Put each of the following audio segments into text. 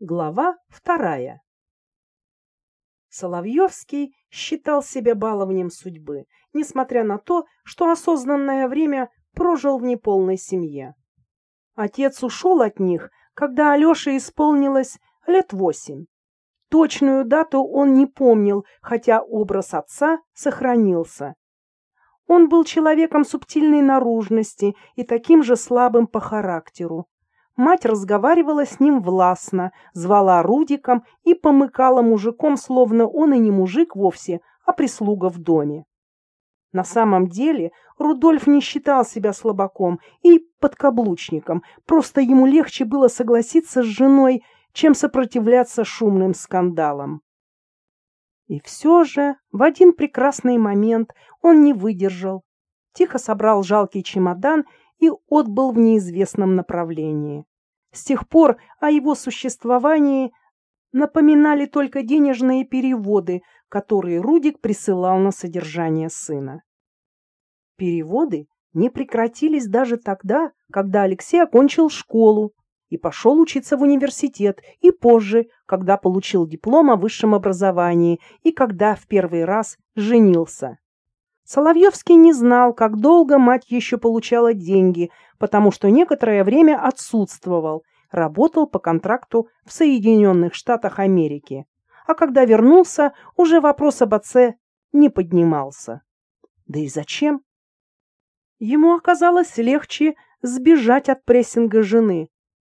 Глава вторая. Соловьевский считал себя баловнем судьбы, несмотря на то, что осознанное время прожил в неполной семье. Отец ушел от них, когда Алёше исполнилось лет восемь. Точную дату он не помнил, хотя образ отца сохранился. Он был человеком субтильной наружности и таким же слабым по характеру. Мать разговаривала с ним властно, звала Рудиком и помыкала мужиком, словно он и не мужик вовсе, а прислуга в доме. На самом деле Рудольф не считал себя слабаком и подкаблучником, просто ему легче было согласиться с женой, чем сопротивляться шумным скандалам. И все же в один прекрасный момент он не выдержал, тихо собрал жалкий чемодан и отбыл в неизвестном направлении. С тех пор о его существовании напоминали только денежные переводы, которые Рудик присылал на содержание сына. Переводы не прекратились даже тогда, когда Алексей окончил школу и пошел учиться в университет, и позже, когда получил диплом о высшем образовании и когда в первый раз женился. Соловьевский не знал, как долго мать еще получала деньги, потому что некоторое время отсутствовал, работал по контракту в Соединенных Штатах Америки. А когда вернулся, уже вопрос об отце не поднимался. Да и зачем? Ему оказалось легче сбежать от прессинга жены.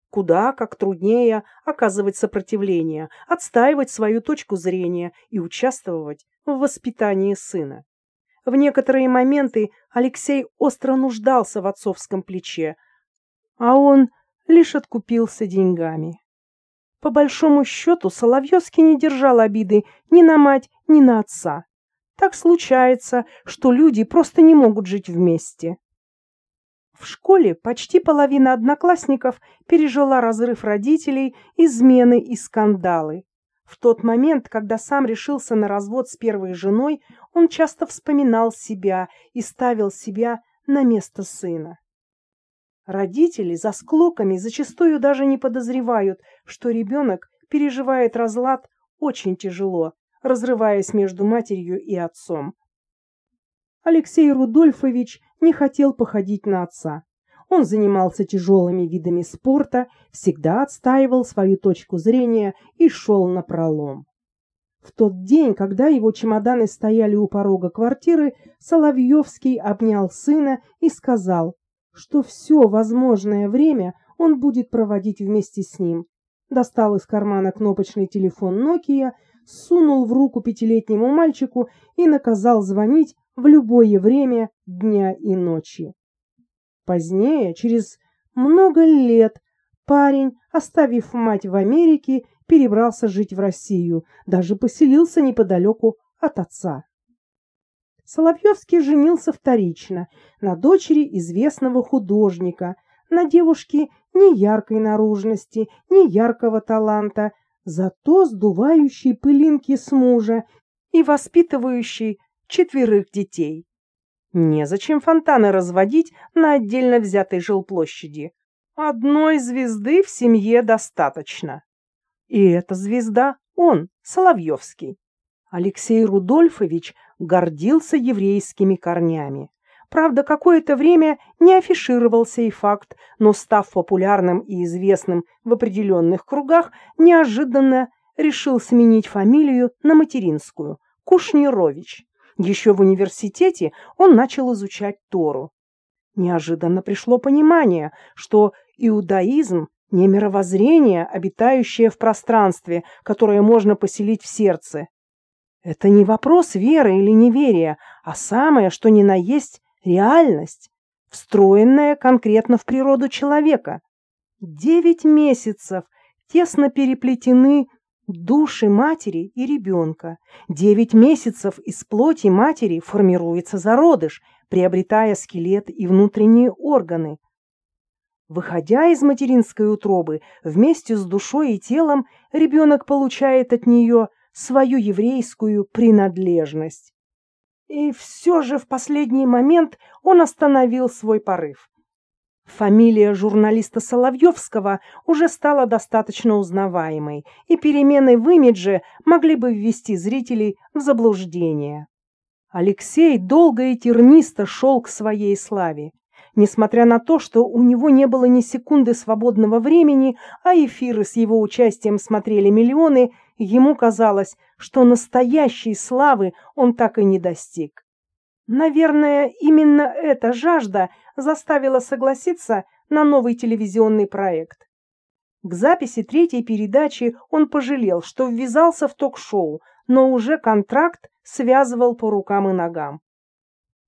Куда как труднее оказывать сопротивление, отстаивать свою точку зрения и участвовать в воспитании сына. В некоторые моменты Алексей остро нуждался в отцовском плече, а он лишь откупился деньгами. По большому счету Соловьевский не держал обиды ни на мать, ни на отца. Так случается, что люди просто не могут жить вместе. В школе почти половина одноклассников пережила разрыв родителей, измены и скандалы. В тот момент, когда сам решился на развод с первой женой, он часто вспоминал себя и ставил себя на место сына. Родители за склоками зачастую даже не подозревают, что ребенок переживает разлад очень тяжело, разрываясь между матерью и отцом. Алексей Рудольфович не хотел походить на отца. Он занимался тяжелыми видами спорта, всегда отстаивал свою точку зрения и шел на пролом. В тот день, когда его чемоданы стояли у порога квартиры, Соловьевский обнял сына и сказал, что все возможное время он будет проводить вместе с ним. Достал из кармана кнопочный телефон Nokia, сунул в руку пятилетнему мальчику и наказал звонить в любое время дня и ночи. Позднее, через много лет, парень, оставив мать в Америке, перебрался жить в Россию, даже поселился неподалеку от отца. Соловьевский женился вторично на дочери известного художника, на девушке ни яркой наружности, ни яркого таланта, зато сдувающей пылинки с мужа и воспитывающей четверых детей. Незачем фонтаны разводить на отдельно взятой жилплощади. Одной звезды в семье достаточно. И эта звезда он, Соловьевский. Алексей Рудольфович гордился еврейскими корнями. Правда, какое-то время не афишировался и факт, но, став популярным и известным в определенных кругах, неожиданно решил сменить фамилию на материнскую – Кушнирович. Еще в университете он начал изучать Тору. Неожиданно пришло понимание, что иудаизм – не мировоззрение, обитающее в пространстве, которое можно поселить в сердце. Это не вопрос веры или неверия, а самое, что ни на есть, реальность, встроенная конкретно в природу человека. Девять месяцев тесно переплетены души матери и ребенка. Девять месяцев из плоти матери формируется зародыш, приобретая скелет и внутренние органы. Выходя из материнской утробы, вместе с душой и телом ребенок получает от нее свою еврейскую принадлежность. И все же в последний момент он остановил свой порыв. Фамилия журналиста Соловьевского уже стала достаточно узнаваемой, и перемены в имидже могли бы ввести зрителей в заблуждение. Алексей долго и тернисто шел к своей славе. Несмотря на то, что у него не было ни секунды свободного времени, а эфиры с его участием смотрели миллионы, ему казалось, что настоящей славы он так и не достиг. Наверное, именно эта жажда заставила согласиться на новый телевизионный проект. К записи третьей передачи он пожалел, что ввязался в ток-шоу, но уже контракт связывал по рукам и ногам.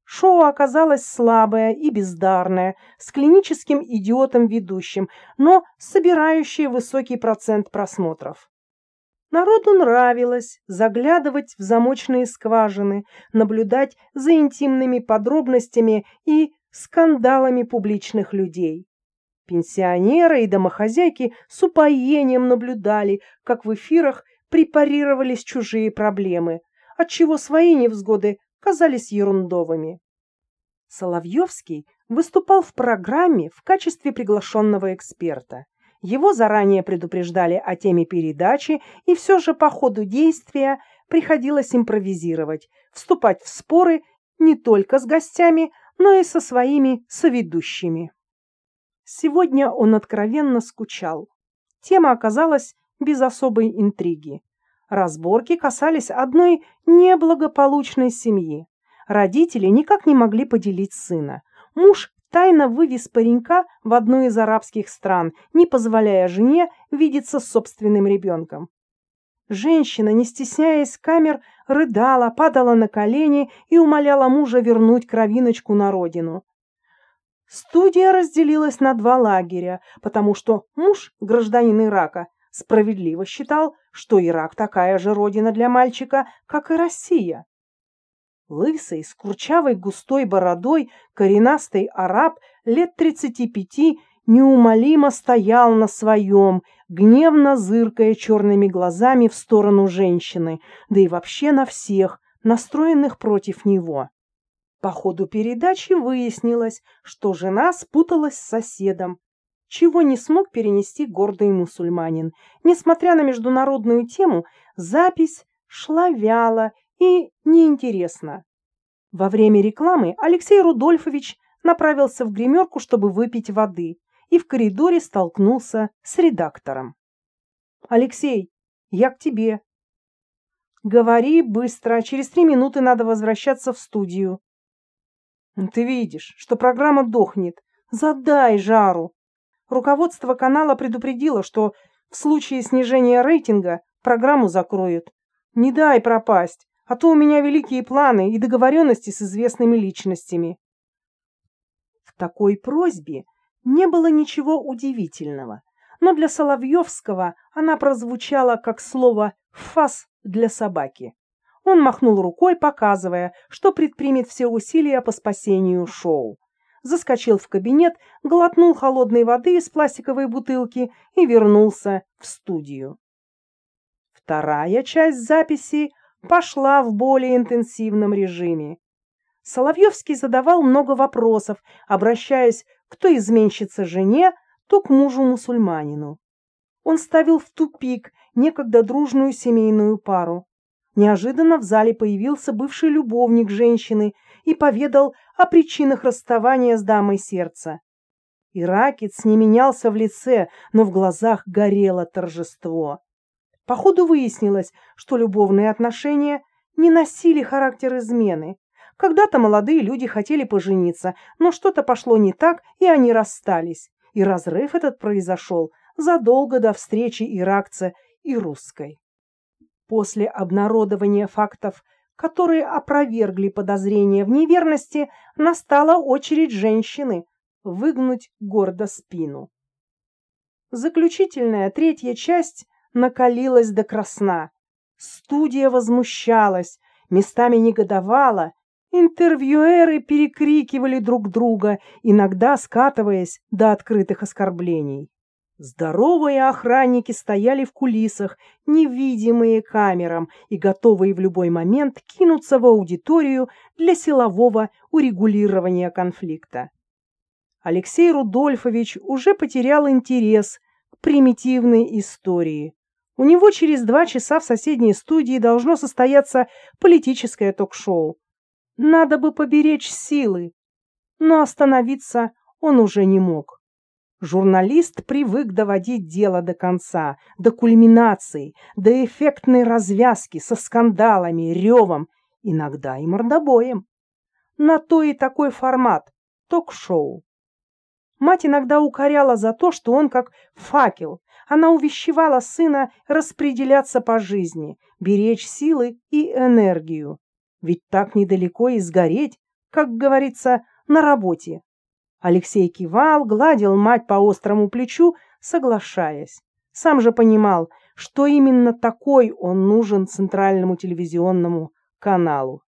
Шоу оказалось слабое и бездарное, с клиническим идиотом-ведущим, но собирающее высокий процент просмотров. Народу нравилось заглядывать в замочные скважины, наблюдать за интимными подробностями и скандалами публичных людей. Пенсионеры и домохозяйки с упоением наблюдали, как в эфирах препарировались чужие проблемы, отчего свои невзгоды казались ерундовыми. Соловьевский выступал в программе в качестве приглашенного эксперта. Его заранее предупреждали о теме передачи, и все же по ходу действия приходилось импровизировать, вступать в споры не только с гостями, но и со своими соведущими. Сегодня он откровенно скучал. Тема оказалась без особой интриги. Разборки касались одной неблагополучной семьи. Родители никак не могли поделить сына. Муж тайно вывез паренька в одну из арабских стран, не позволяя жене видеться с собственным ребенком. Женщина, не стесняясь камер, рыдала, падала на колени и умоляла мужа вернуть кровиночку на родину. Студия разделилась на два лагеря, потому что муж, гражданин Ирака, справедливо считал, что Ирак такая же родина для мальчика, как и Россия. Лысый, с курчавой густой бородой, коренастый араб лет тридцати пяти неумолимо стоял на своем, гневно зыркая черными глазами в сторону женщины, да и вообще на всех, настроенных против него. По ходу передачи выяснилось, что жена спуталась с соседом, чего не смог перенести гордый мусульманин. Несмотря на международную тему, запись шла вяло и неинтересно. Во время рекламы Алексей Рудольфович направился в гримерку, чтобы выпить воды, и в коридоре столкнулся с редактором. «Алексей, я к тебе». «Говори быстро, через три минуты надо возвращаться в студию». «Ты видишь, что программа дохнет. Задай жару». Руководство канала предупредило, что в случае снижения рейтинга программу закроют. Не дай пропасть, а то у меня великие планы и договоренности с известными личностями. В такой просьбе не было ничего удивительного, но для Соловьевского она прозвучала как слово «фас» для собаки. Он махнул рукой, показывая, что предпримет все усилия по спасению шоу. Заскочил в кабинет, глотнул холодной воды из пластиковой бутылки и вернулся в студию. Вторая часть записи пошла в более интенсивном режиме. Соловьевский задавал много вопросов, обращаясь кто изменщица жене, то к мужу-мусульманину. Он ставил в тупик некогда дружную семейную пару. Неожиданно в зале появился бывший любовник женщины и поведал о причинах расставания с дамой сердца. Иракец не менялся в лице, но в глазах горело торжество. Походу выяснилось, что любовные отношения не носили характер измены. Когда-то молодые люди хотели пожениться, но что-то пошло не так, и они расстались. И разрыв этот произошел задолго до встречи иракца и русской. После обнародования фактов, которые опровергли подозрения в неверности, настала очередь женщины выгнуть гордо спину. Заключительная третья часть накалилась до красна. Студия возмущалась, местами негодовала. Интервьюеры перекрикивали друг друга, иногда скатываясь до открытых оскорблений. Здоровые охранники стояли в кулисах, невидимые камерам и готовые в любой момент кинуться в аудиторию для силового урегулирования конфликта. Алексей Рудольфович уже потерял интерес к примитивной истории. У него через два часа в соседней студии должно состояться политическое ток-шоу. Надо бы поберечь силы, но остановиться он уже не мог. Журналист привык доводить дело до конца, до кульминации, до эффектной развязки со скандалами, ревом, иногда и мордобоем. На то и такой формат – ток-шоу. Мать иногда укоряла за то, что он как факел. Она увещевала сына распределяться по жизни, беречь силы и энергию. Ведь так недалеко и сгореть, как говорится, на работе. Алексей кивал, гладил мать по острому плечу, соглашаясь. Сам же понимал, что именно такой он нужен центральному телевизионному каналу.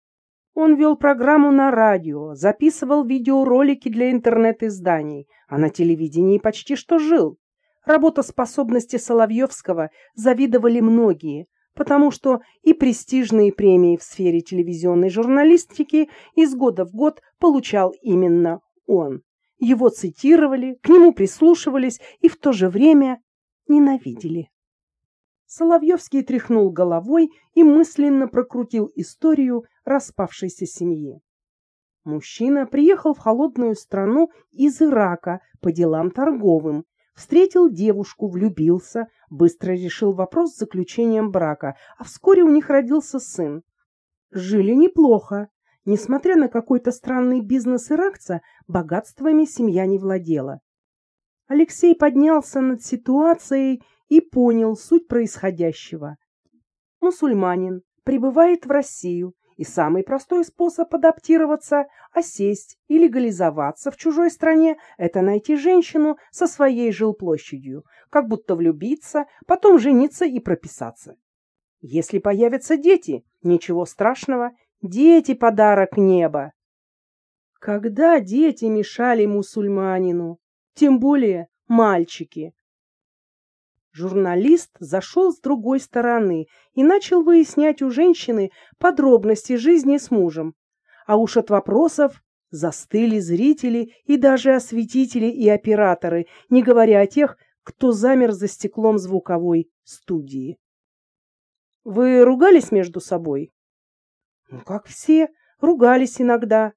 Он вел программу на радио, записывал видеоролики для интернет-изданий, а на телевидении почти что жил. Работоспособности Соловьевского завидовали многие, потому что и престижные премии в сфере телевизионной журналистики из года в год получал именно он. Его цитировали, к нему прислушивались и в то же время ненавидели. Соловьевский тряхнул головой и мысленно прокрутил историю распавшейся семьи. Мужчина приехал в холодную страну из Ирака по делам торговым, встретил девушку, влюбился, быстро решил вопрос с заключением брака, а вскоре у них родился сын. Жили неплохо. Несмотря на какой-то странный бизнес иракца, богатствами семья не владела. Алексей поднялся над ситуацией и понял суть происходящего. Мусульманин прибывает в Россию, и самый простой способ адаптироваться, осесть и легализоваться в чужой стране – это найти женщину со своей жилплощадью, как будто влюбиться, потом жениться и прописаться. Если появятся дети, ничего страшного, дети – подарок неба. Когда дети мешали мусульманину, тем более мальчики, Журналист зашел с другой стороны и начал выяснять у женщины подробности жизни с мужем. А уж от вопросов застыли зрители и даже осветители и операторы, не говоря о тех, кто замер за стеклом звуковой студии. Вы ругались между собой? Ну, как все, ругались иногда.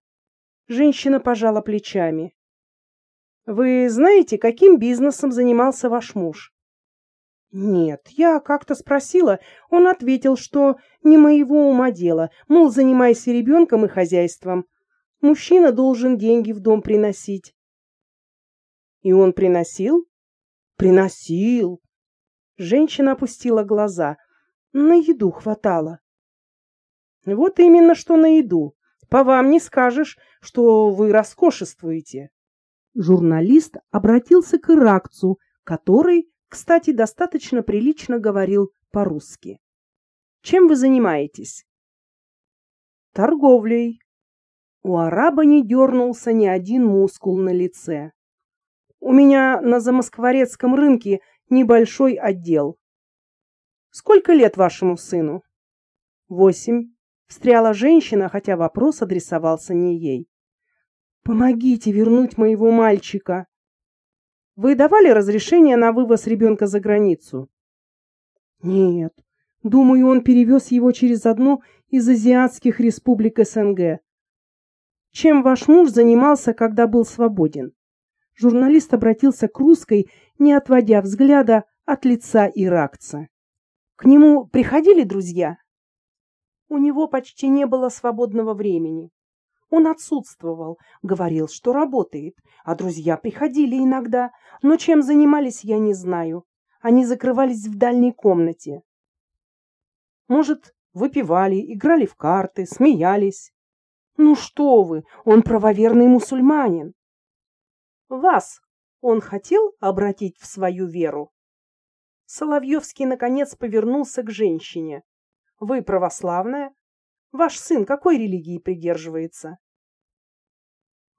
Женщина пожала плечами. Вы знаете, каким бизнесом занимался ваш муж? Нет, я как-то спросила, он ответил, что не моего ума дело, мол, занимайся ребенком и хозяйством. Мужчина должен деньги в дом приносить. И он приносил? Приносил. Женщина опустила глаза. На еду хватало. Вот именно что на еду. По вам не скажешь, что вы роскошествуете. Журналист обратился к иракцу, который кстати, достаточно прилично говорил по-русски. Чем вы занимаетесь? Торговлей. У араба не дернулся ни один мускул на лице. У меня на замоскворецком рынке небольшой отдел. Сколько лет вашему сыну? Восемь. Встряла женщина, хотя вопрос адресовался не ей. Помогите вернуть моего мальчика. Вы давали разрешение на вывоз ребенка за границу? Нет. Думаю, он перевез его через одну из азиатских республик СНГ. Чем ваш муж занимался, когда был свободен? Журналист обратился к русской, не отводя взгляда от лица иракца. К нему приходили друзья? У него почти не было свободного времени. Он отсутствовал, говорил, что работает, а друзья приходили иногда, но чем занимались, я не знаю. Они закрывались в дальней комнате. Может, выпивали, играли в карты, смеялись. Ну что вы, он правоверный мусульманин. Вас он хотел обратить в свою веру? Соловьевский, наконец, повернулся к женщине. Вы православная? Ваш сын какой религии придерживается?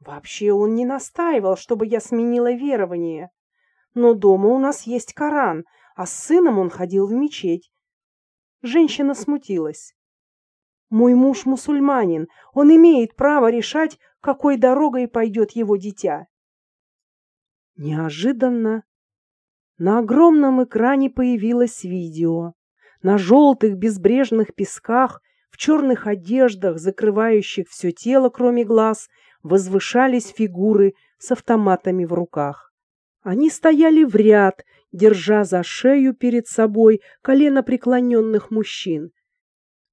Вообще он не настаивал, чтобы я сменила верование. Но дома у нас есть Коран, а с сыном он ходил в мечеть. Женщина смутилась. Мой муж мусульманин, он имеет право решать, какой дорогой пойдет его дитя. Неожиданно на огромном экране появилось видео. На желтых безбрежных песках, в черных одеждах, закрывающих все тело, кроме глаз, возвышались фигуры с автоматами в руках. Они стояли в ряд, держа за шею перед собой колено преклоненных мужчин.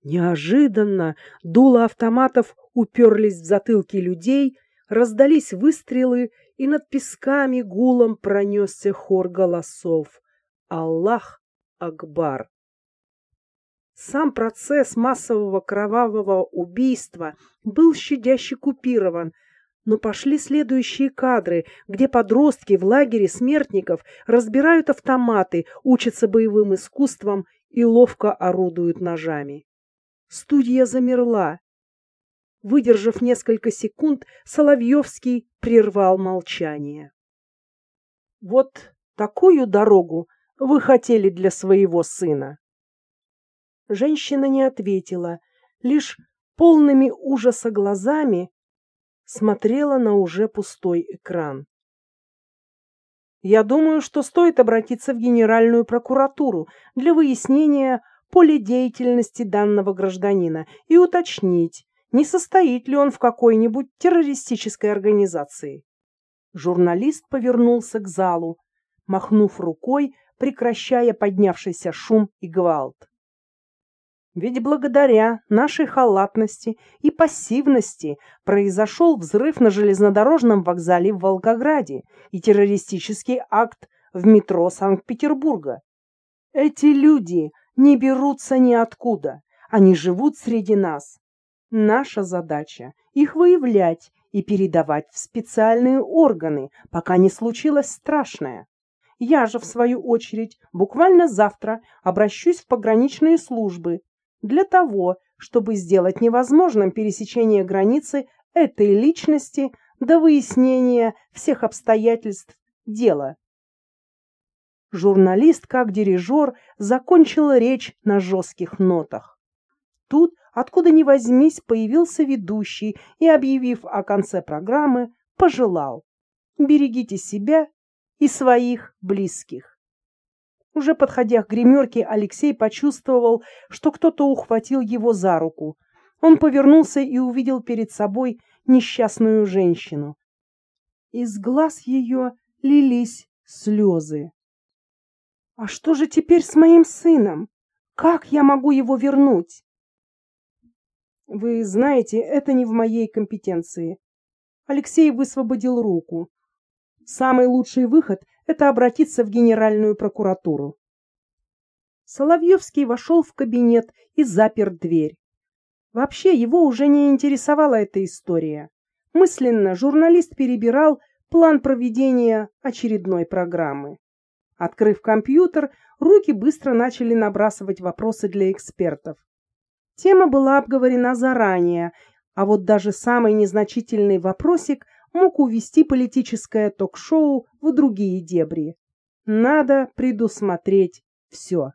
Неожиданно дула автоматов уперлись в затылки людей, раздались выстрелы, и над песками гулом пронесся хор голосов. Аллах Акбар! Сам процесс массового кровавого убийства был щадяще купирован, но пошли следующие кадры, где подростки в лагере смертников разбирают автоматы, учатся боевым искусствам и ловко орудуют ножами. Студия замерла, Выдержав несколько секунд, Соловьевский прервал молчание. «Вот такую дорогу вы хотели для своего сына?» Женщина не ответила, лишь полными ужаса глазами смотрела на уже пустой экран. Я думаю, что стоит обратиться в Генеральную прокуратуру для выяснения поля деятельности данного гражданина и уточнить, не состоит ли он в какой-нибудь террористической организации. Журналист повернулся к залу, махнув рукой, прекращая поднявшийся шум и гвалт. Ведь благодаря нашей халатности и пассивности произошел взрыв на железнодорожном вокзале в Волгограде и террористический акт в метро Санкт-Петербурга. Эти люди не берутся ниоткуда, они живут среди нас, Наша задача – их выявлять и передавать в специальные органы, пока не случилось страшное. Я же, в свою очередь, буквально завтра обращусь в пограничные службы для того, чтобы сделать невозможным пересечение границы этой личности до выяснения всех обстоятельств дела. Журналист, как дирижер, закончил речь на жестких нотах. Тут откуда ни возьмись, появился ведущий и, объявив о конце программы, пожелал «Берегите себя и своих близких». Уже подходя к гримерке, Алексей почувствовал, что кто-то ухватил его за руку. Он повернулся и увидел перед собой несчастную женщину. Из глаз ее лились слезы. «А что же теперь с моим сыном? Как я могу его вернуть?» Вы знаете, это не в моей компетенции. Алексей высвободил руку. Самый лучший выход – это обратиться в Генеральную прокуратуру. Соловьевский вошел в кабинет и запер дверь. Вообще его уже не интересовала эта история. Мысленно журналист перебирал план проведения очередной программы. Открыв компьютер, руки быстро начали набрасывать вопросы для экспертов. Тема была обговорена заранее, а вот даже самый незначительный вопросик мог увести политическое ток-шоу в другие дебри. Надо предусмотреть все.